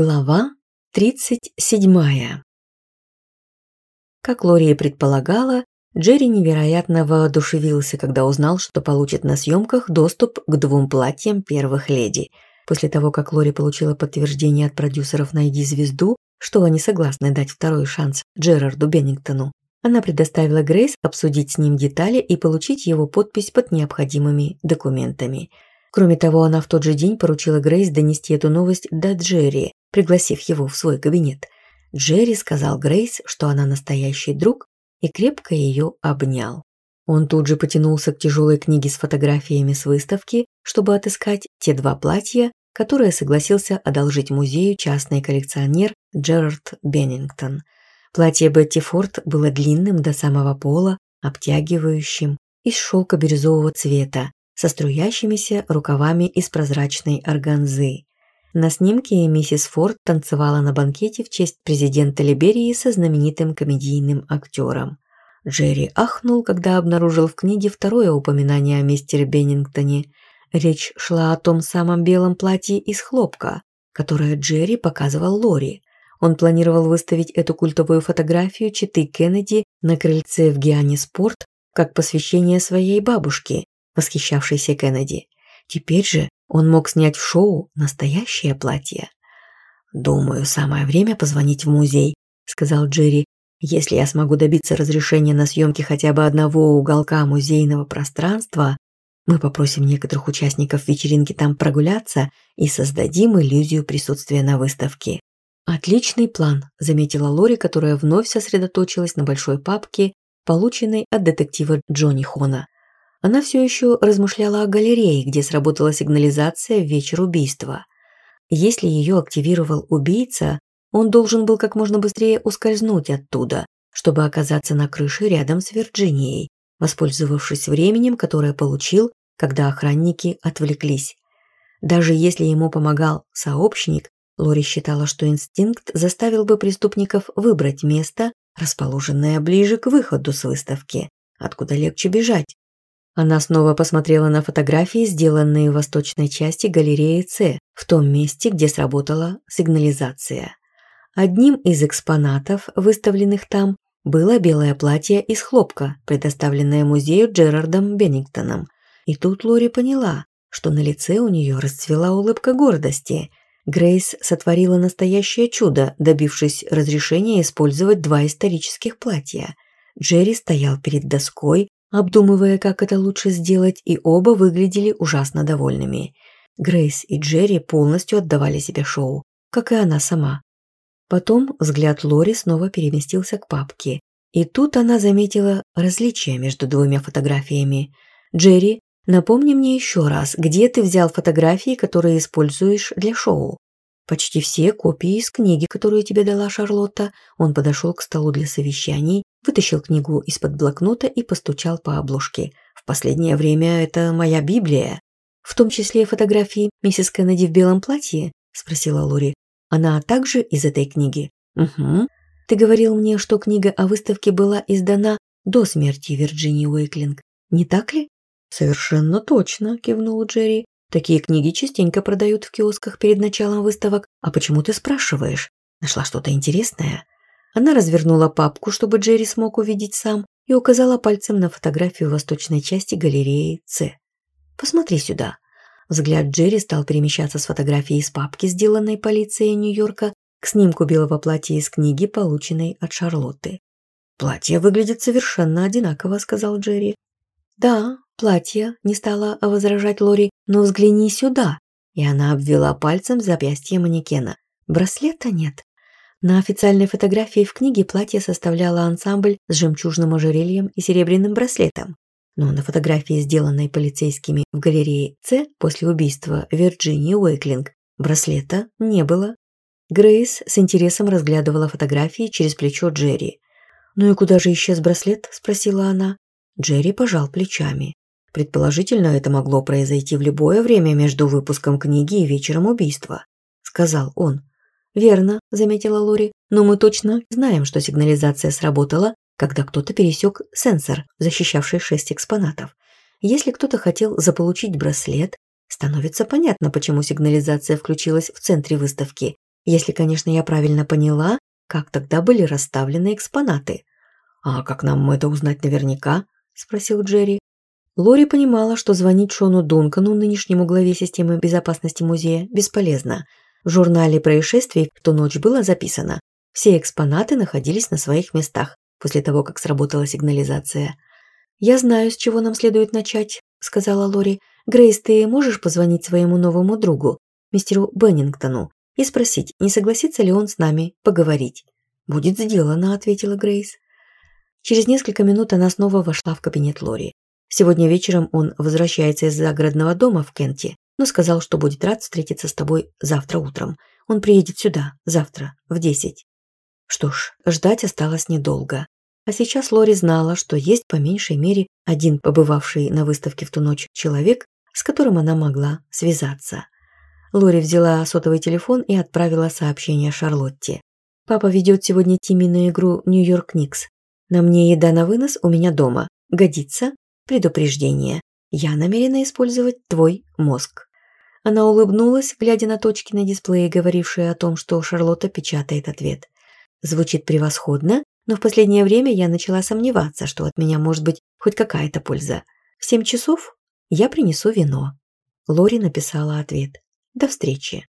Глава 37 Как Лори и предполагала, Джерри невероятно воодушевился, когда узнал, что получит на съемках доступ к двум платьям первых леди. После того, как Лори получила подтверждение от продюсеров «Найди звезду», что они согласны дать второй шанс Джерарду Беннингтону, она предоставила Грейс обсудить с ним детали и получить его подпись под необходимыми документами – Кроме того, она в тот же день поручила Грейс донести эту новость до Джерри, пригласив его в свой кабинет. Джерри сказал Грейс, что она настоящий друг, и крепко ее обнял. Он тут же потянулся к тяжелой книге с фотографиями с выставки, чтобы отыскать те два платья, которые согласился одолжить музею частный коллекционер Джерард Беннингтон. Платье Бетти Форд было длинным до самого пола, обтягивающим, из шелка бирюзового цвета, со струящимися рукавами из прозрачной органзы. На снимке миссис Форд танцевала на банкете в честь президента Либерии со знаменитым комедийным актером. Джерри ахнул, когда обнаружил в книге второе упоминание о мистере Беннингтоне. Речь шла о том самом белом платье из хлопка, которое Джерри показывал Лори. Он планировал выставить эту культовую фотографию читы Кеннеди на крыльце в Гиане Спорт как посвящение своей бабушке, Восхищавшийся Кеннеди. Теперь же он мог снять в шоу настоящее платье. «Думаю, самое время позвонить в музей», – сказал Джерри. «Если я смогу добиться разрешения на съемки хотя бы одного уголка музейного пространства, мы попросим некоторых участников вечеринки там прогуляться и создадим иллюзию присутствия на выставке». «Отличный план», – заметила Лори, которая вновь сосредоточилась на большой папке, полученной от детектива Джонни Хона. Она все еще размышляла о галерее, где сработала сигнализация в вечер убийства. Если ее активировал убийца, он должен был как можно быстрее ускользнуть оттуда, чтобы оказаться на крыше рядом с Вирджинией, воспользовавшись временем, которое получил, когда охранники отвлеклись. Даже если ему помогал сообщник, Лори считала, что инстинкт заставил бы преступников выбрать место, расположенное ближе к выходу с выставки, откуда легче бежать, она снова посмотрела на фотографии, сделанные в восточной части галереи С, в том месте, где сработала сигнализация. Одним из экспонатов, выставленных там, было белое платье из хлопка, предоставленное музею Джерардом Беннингтоном. И тут Лори поняла, что на лице у нее расцвела улыбка гордости. Грейс сотворила настоящее чудо, добившись разрешения использовать два исторических платья. Джерри стоял перед доской, обдумывая, как это лучше сделать, и оба выглядели ужасно довольными. Грейс и Джерри полностью отдавали себе шоу, как и она сама. Потом взгляд Лори снова переместился к папке. И тут она заметила различия между двумя фотографиями. «Джерри, напомни мне еще раз, где ты взял фотографии, которые используешь для шоу?» «Почти все копии из книги, которую тебе дала Шарлотта». Он подошел к столу для совещаний Вытащил книгу из-под блокнота и постучал по обложке. В последнее время это моя Библия. В том числе фотографии миссис Кеннеди в белом платье? Спросила Лори. Она также из этой книги? Угу. Ты говорил мне, что книга о выставке была издана до смерти Вирджинии Уэйклинг. Не так ли? Совершенно точно, кивнул Джерри. Такие книги частенько продают в киосках перед началом выставок. А почему ты спрашиваешь? Нашла что-то интересное? Она развернула папку, чтобы Джерри смог увидеть сам, и указала пальцем на фотографию восточной части галереи «С». «Посмотри сюда». Взгляд Джерри стал перемещаться с фотографии из папки, сделанной полицией Нью-Йорка, к снимку белого платья из книги, полученной от Шарлотты. «Платье выглядит совершенно одинаково», — сказал Джерри. «Да, платье», — не стала возражать Лори, — «но взгляни сюда». И она обвела пальцем запястье манекена. «Браслета нет, на официальной фотографии в книге платье составляло ансамбль с жемчужным ожерельем и серебряным браслетом. Но на фотографии, сделанной полицейскими в галерее С после убийства Вирджинии Уэйклинг, браслета не было. Грейс с интересом разглядывала фотографии через плечо Джерри. «Ну и куда же исчез браслет?» – спросила она. Джерри пожал плечами. Предположительно, это могло произойти в любое время между выпуском книги и вечером убийства, сказал он. Верно, заметила Лори, но мы точно знаем, что сигнализация сработала, когда кто-то пересек сенсор, защищавший шесть экспонатов. Если кто-то хотел заполучить браслет, становится понятно, почему сигнализация включилась в центре выставки. Если, конечно, я правильно поняла, как тогда были расставлены экспонаты. «А как нам это узнать наверняка?» – спросил Джерри. Лори понимала, что звонить Шону Дункану, нынешнему главе системы безопасности музея, бесполезно – в журнале происшествий, в ту ночь было записано. Все экспонаты находились на своих местах после того, как сработала сигнализация. «Я знаю, с чего нам следует начать», – сказала Лори. «Грейс, ты можешь позвонить своему новому другу, мистеру Беннингтону, и спросить, не согласится ли он с нами поговорить?» «Будет сделано», – ответила Грейс. Через несколько минут она снова вошла в кабинет Лори. Сегодня вечером он возвращается из загородного дома в Кенте. но сказал, что будет рад встретиться с тобой завтра утром. Он приедет сюда, завтра, в десять. Что ж, ждать осталось недолго. А сейчас Лори знала, что есть по меньшей мере один побывавший на выставке в ту ночь человек, с которым она могла связаться. Лори взяла сотовый телефон и отправила сообщение Шарлотте. «Папа ведет сегодня Тимми на игру Нью-Йорк Никс. На мне еда на вынос у меня дома. Годится? Предупреждение. Я намерена использовать твой мозг». Она улыбнулась, глядя на точки на дисплее, говорившие о том, что Шарлотта печатает ответ. Звучит превосходно, но в последнее время я начала сомневаться, что от меня может быть хоть какая-то польза. В семь часов я принесу вино. Лори написала ответ. До встречи.